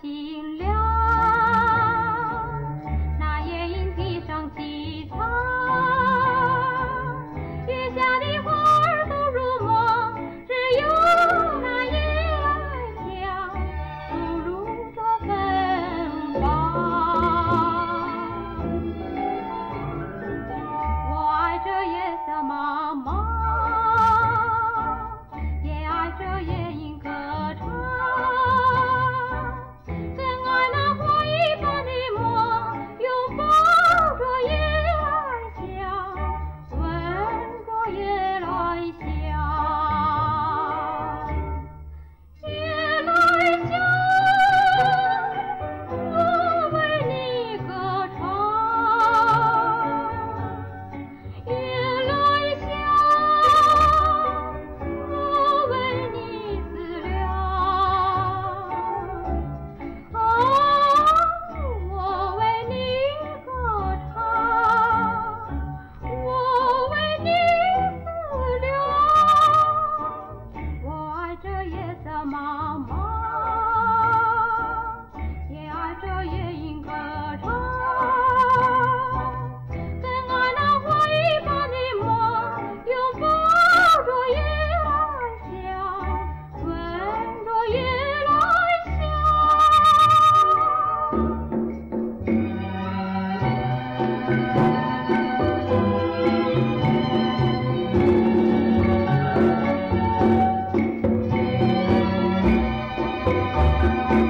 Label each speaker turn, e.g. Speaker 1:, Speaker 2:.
Speaker 1: site Thank you.